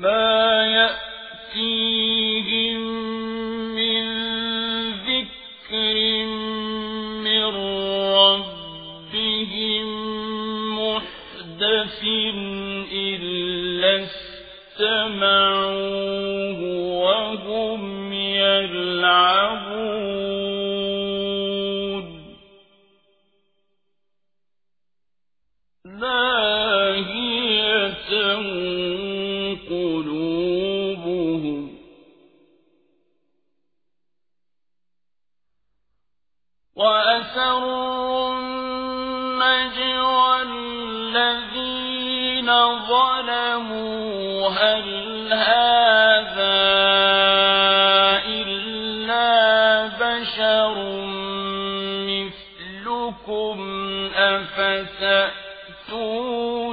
ما يأتيهم من ذكر من ربهم محدث إلا استمعوه وأسروا النجوى الذين ظلموا هل هذا إلا بشر مثلكم أفتأتون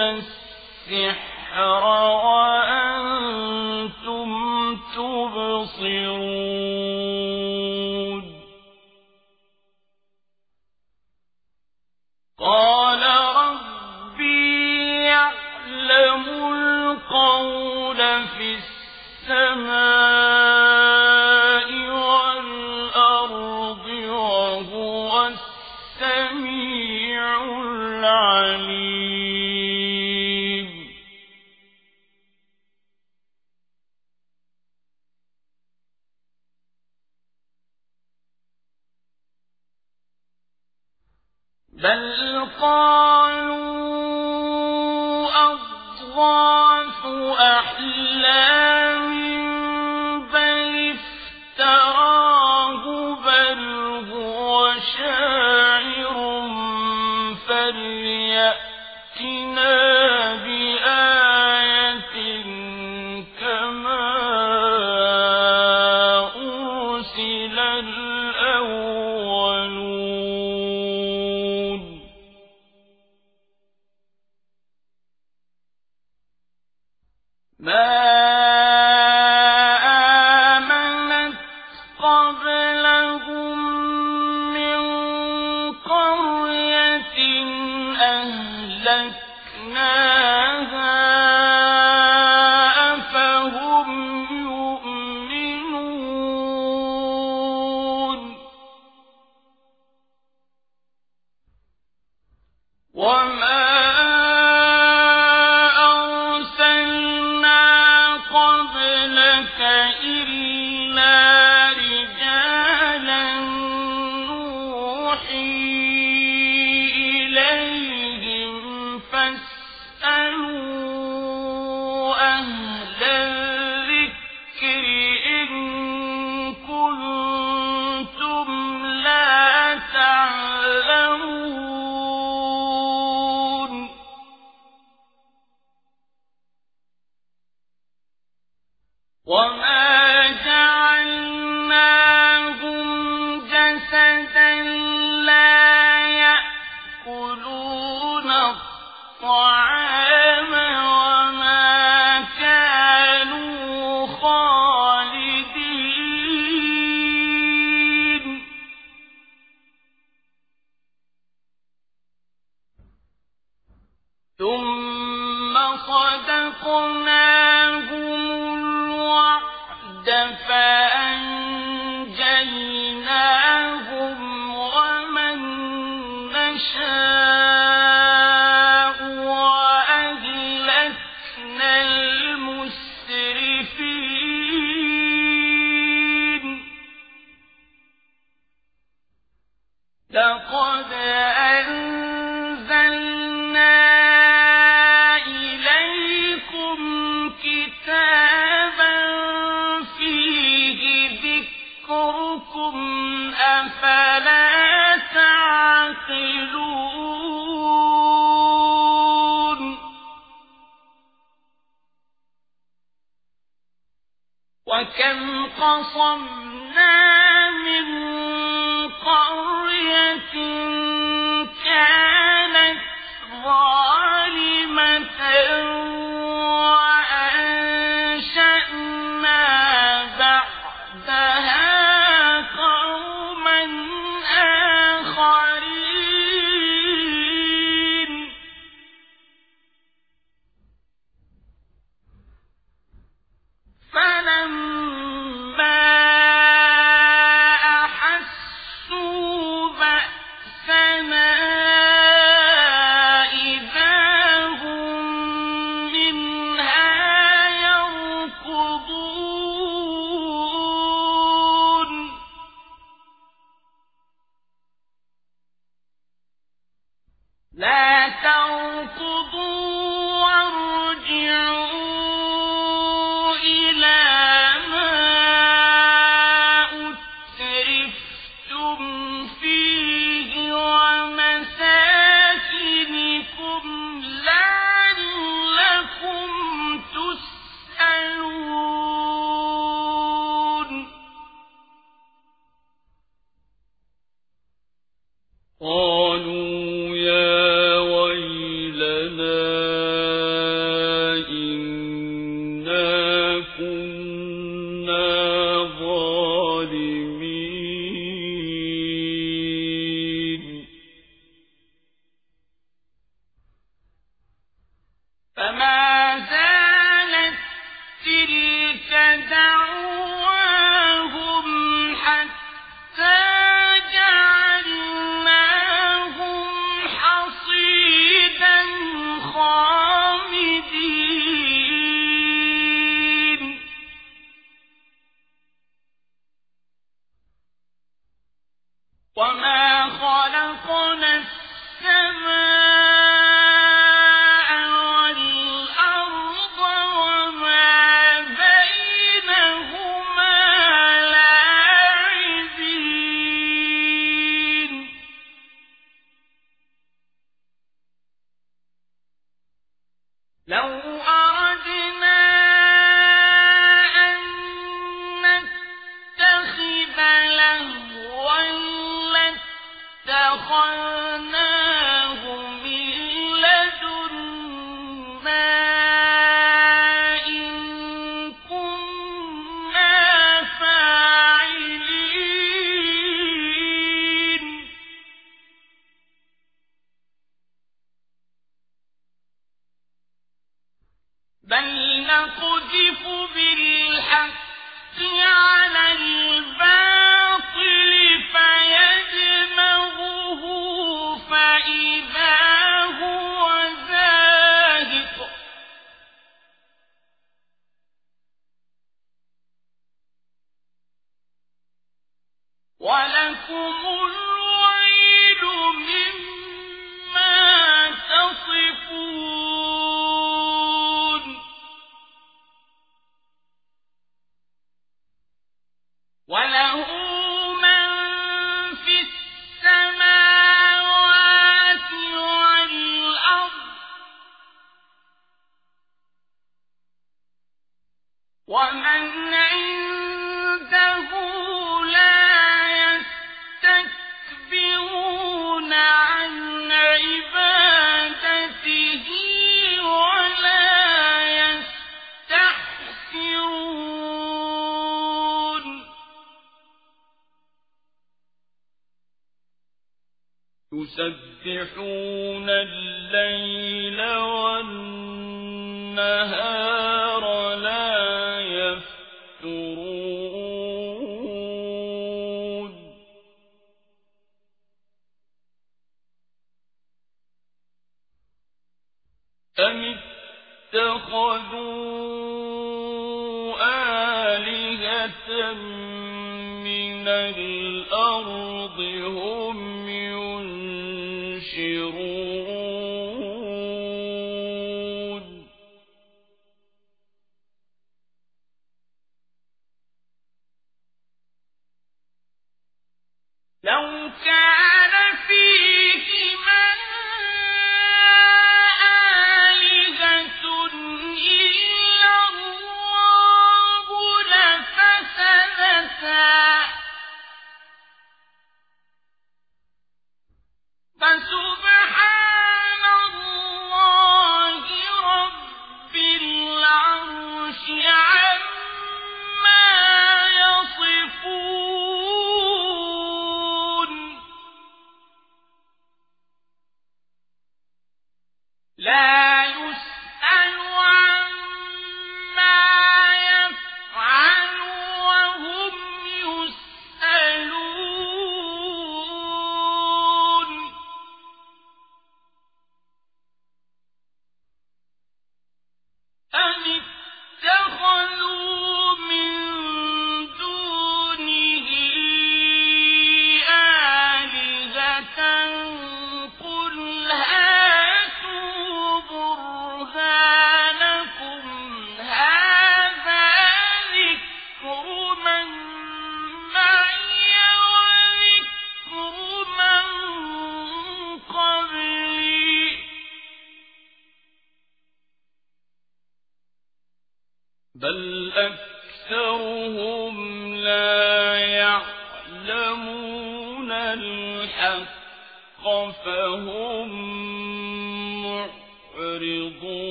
السحر وأنتم تبصرون القول في السماء وما يسبحون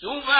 ثم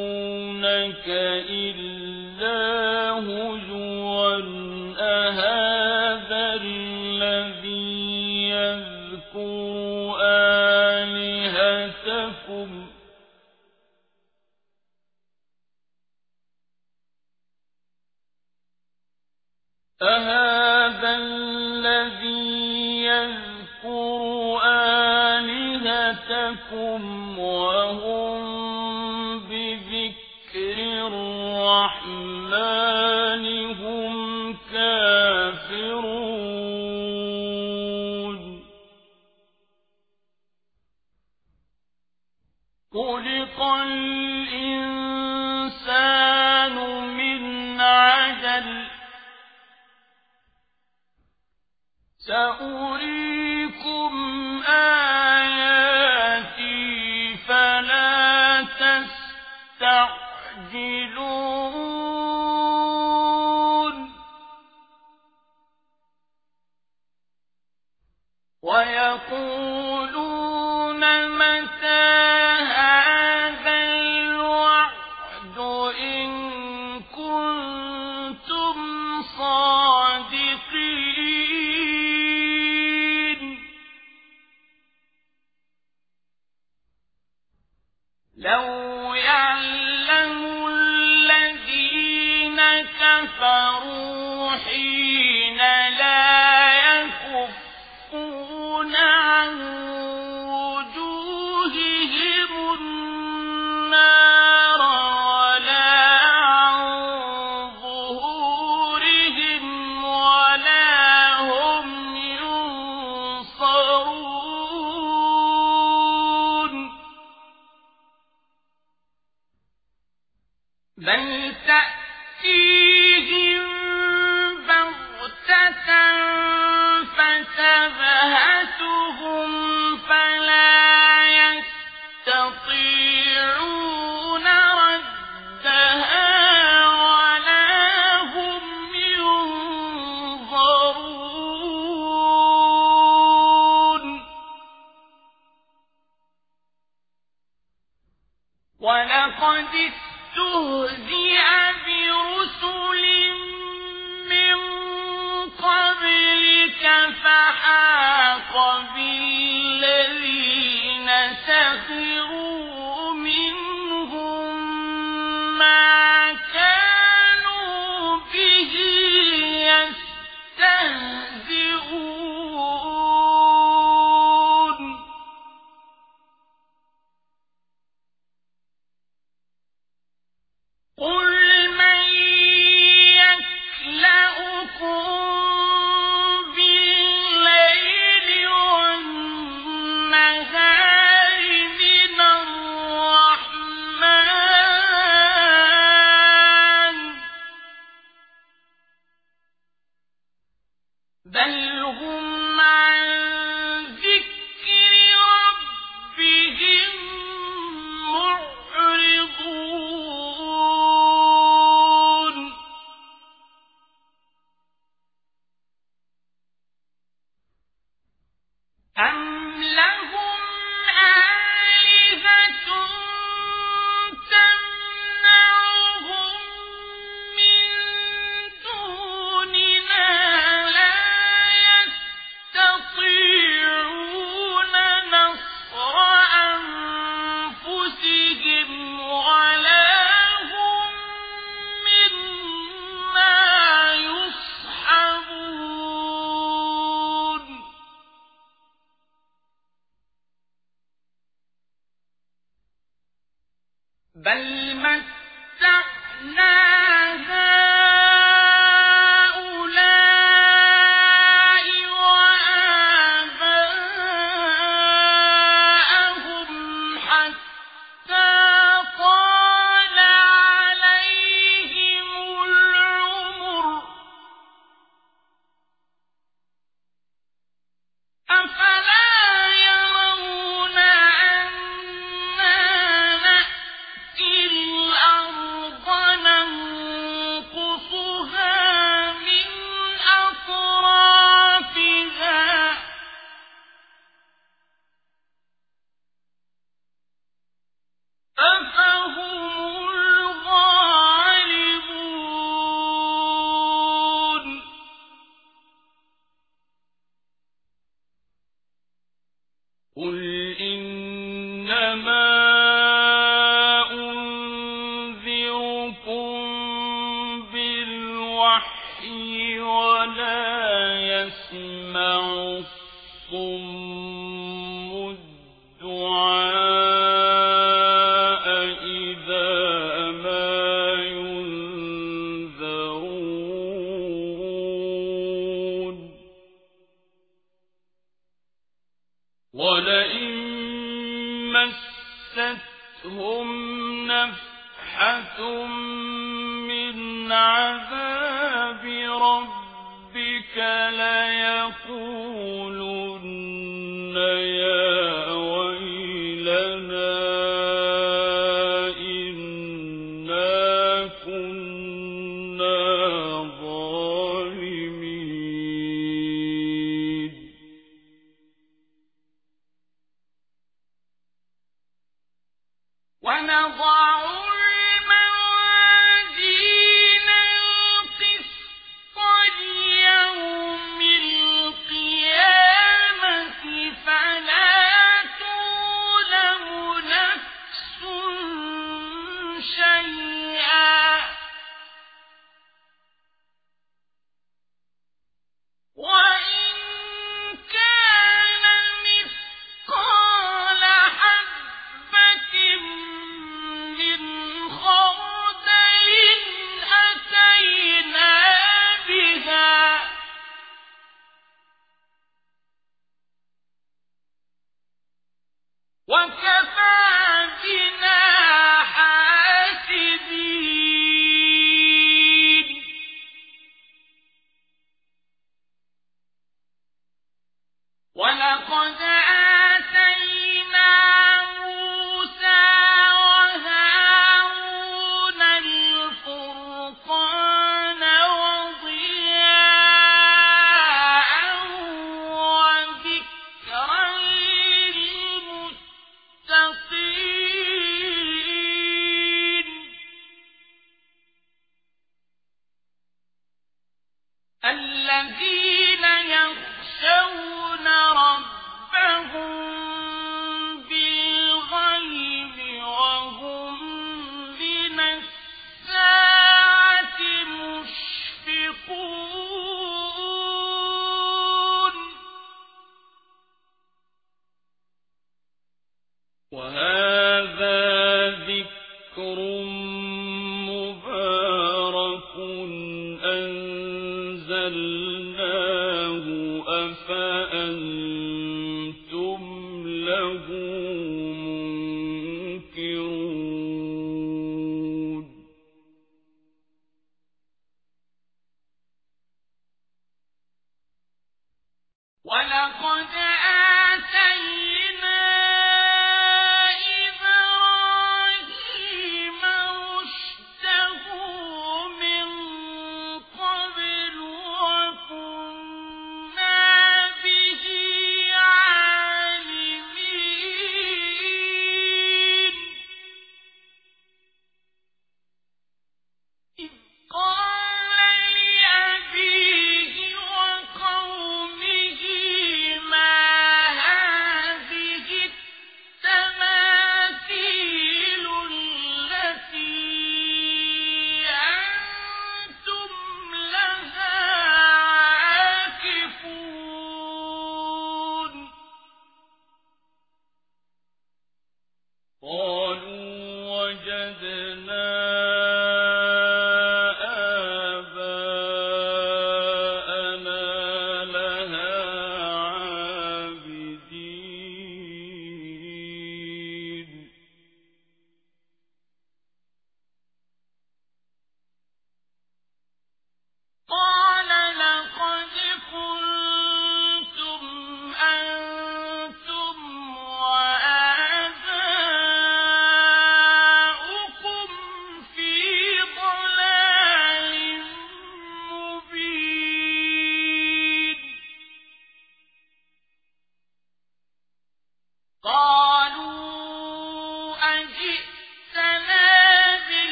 يتخذونك إلا هزوا أنزلناه أفأنت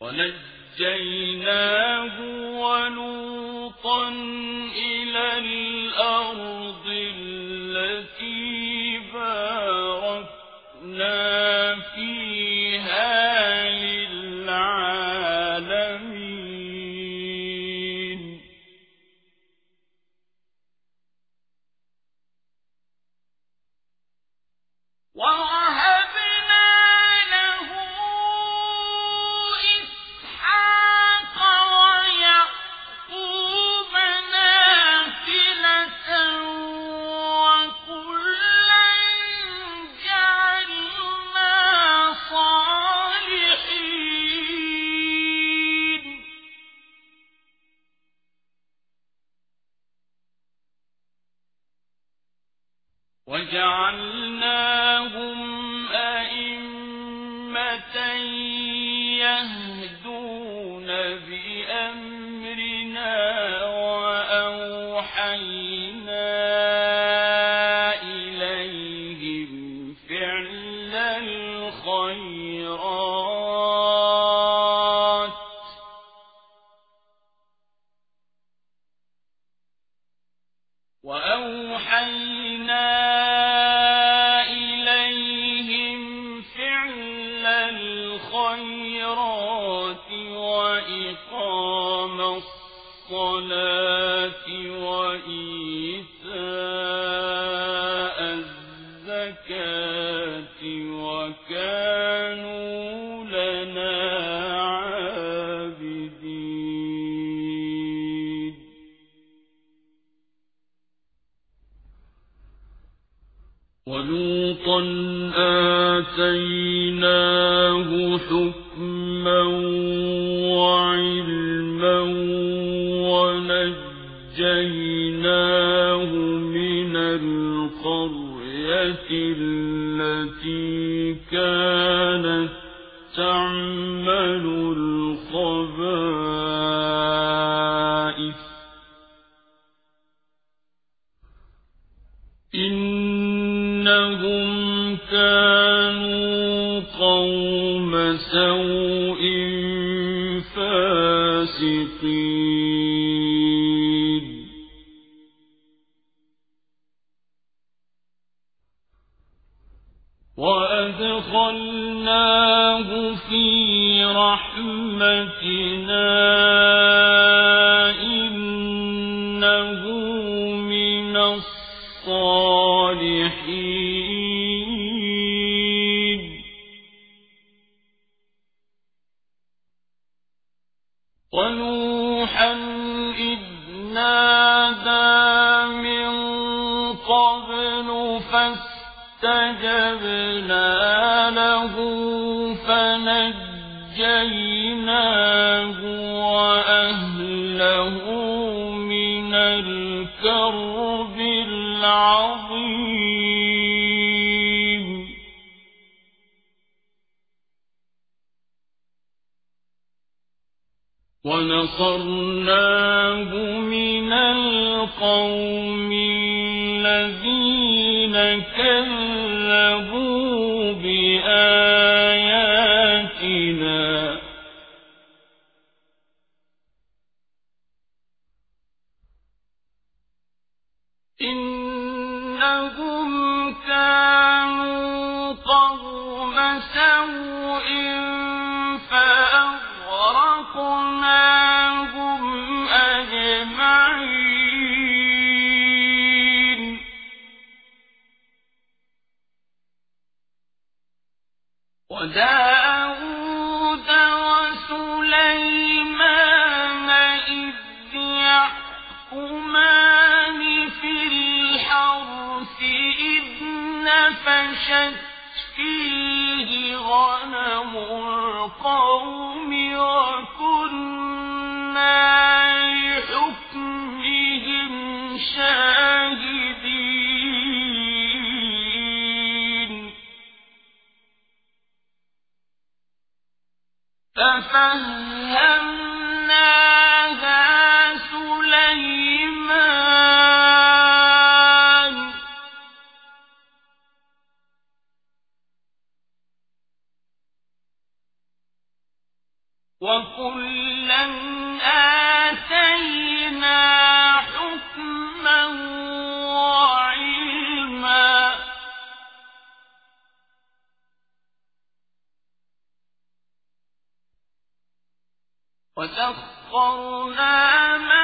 ونجيناه ولوطا إلى ولوطا آتيناه حكما وعلما ونجيناه من القرية التي كانت تعمل سوء فاسقين. وأدخلناه في رحمتنا. ونصرناه من القوم الذين كذبوا نفشت فيه غنم القوم وكنا لحكمهم شاهدين. ففهمناها سليمان وسخرنا مع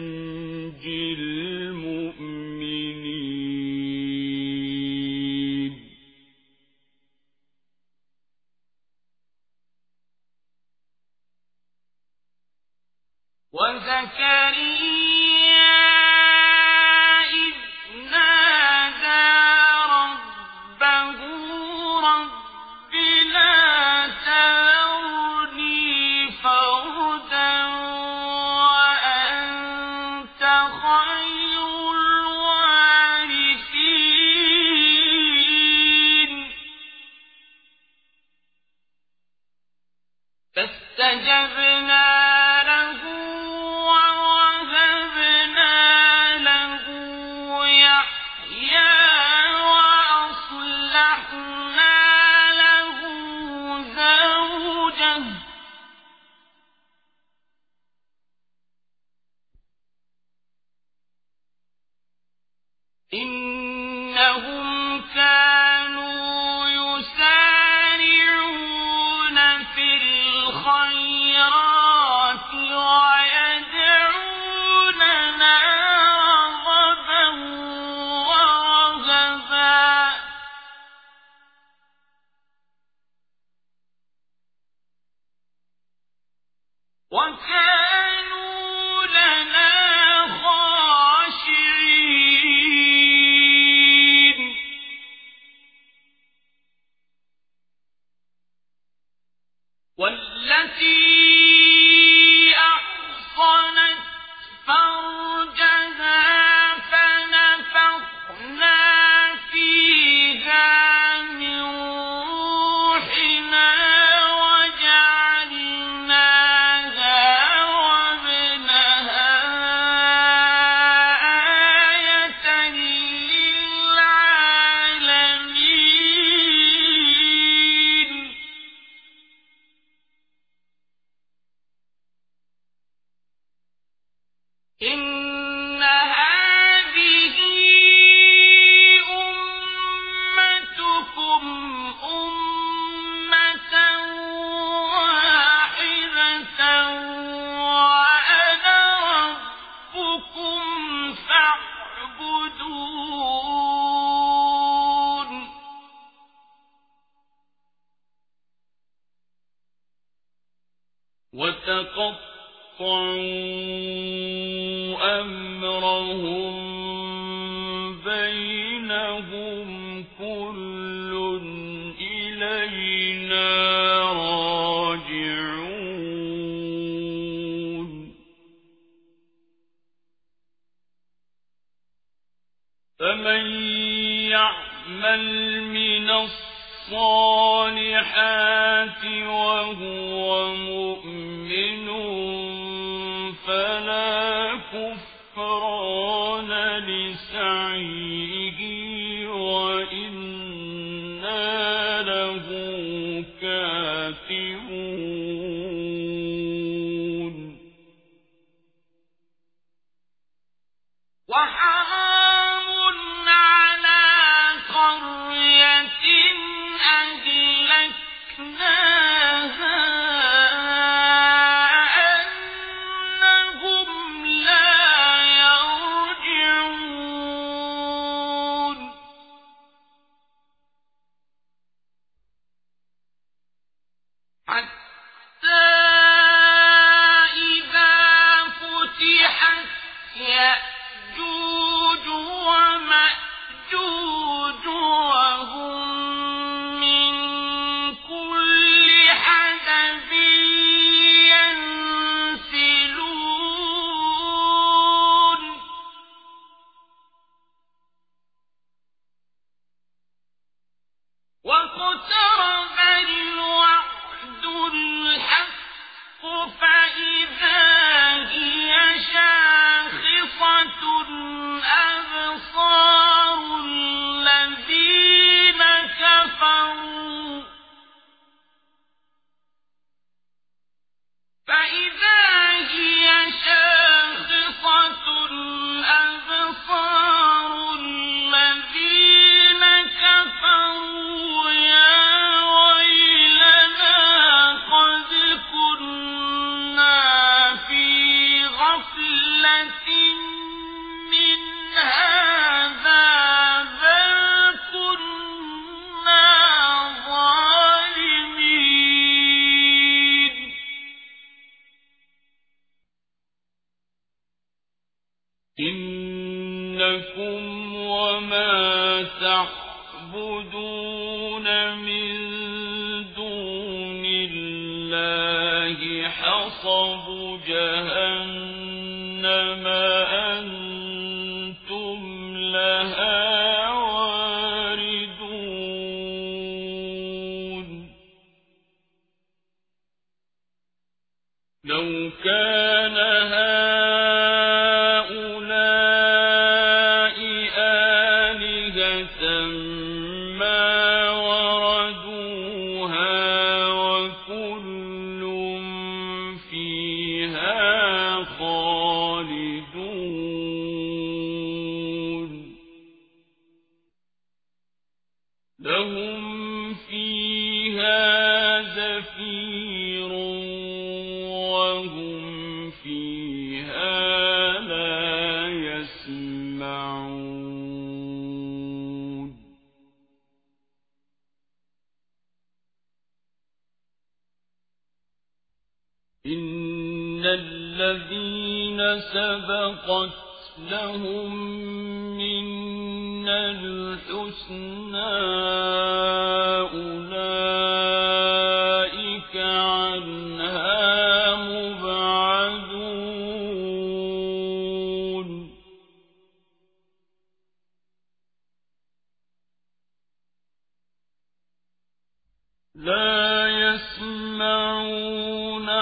لَا يَسْمَعُونَ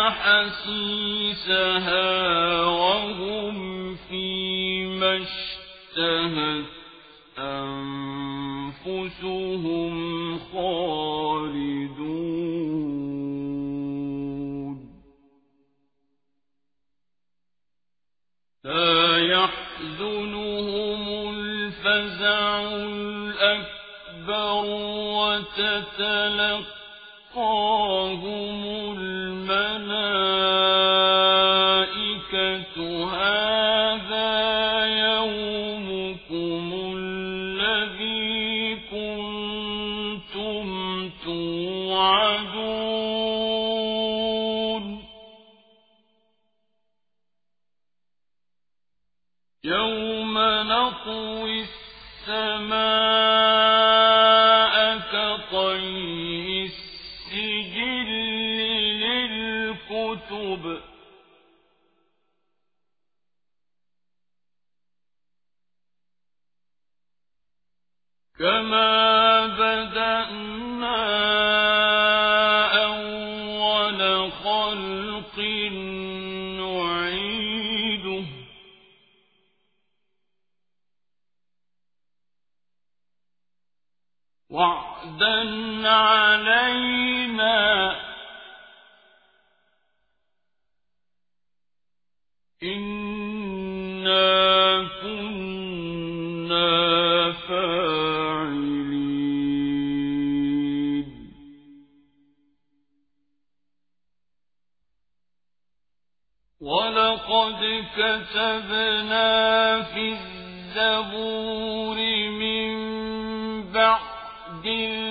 حَسِيسَهَا وَهُمْ فِيمَا اشْتَهَتْ أَنفُسُهُمْ خَالِدُونَ. لَا يَحْزُنُهُمُ الْفَزَعُ الْأَكْبَرُ وَتَتَلَقَّى تلقاهم الملائكة هذا حقدا علينا. إنا كنا فاعلين. ولقد كتبنا في الزبور من بعد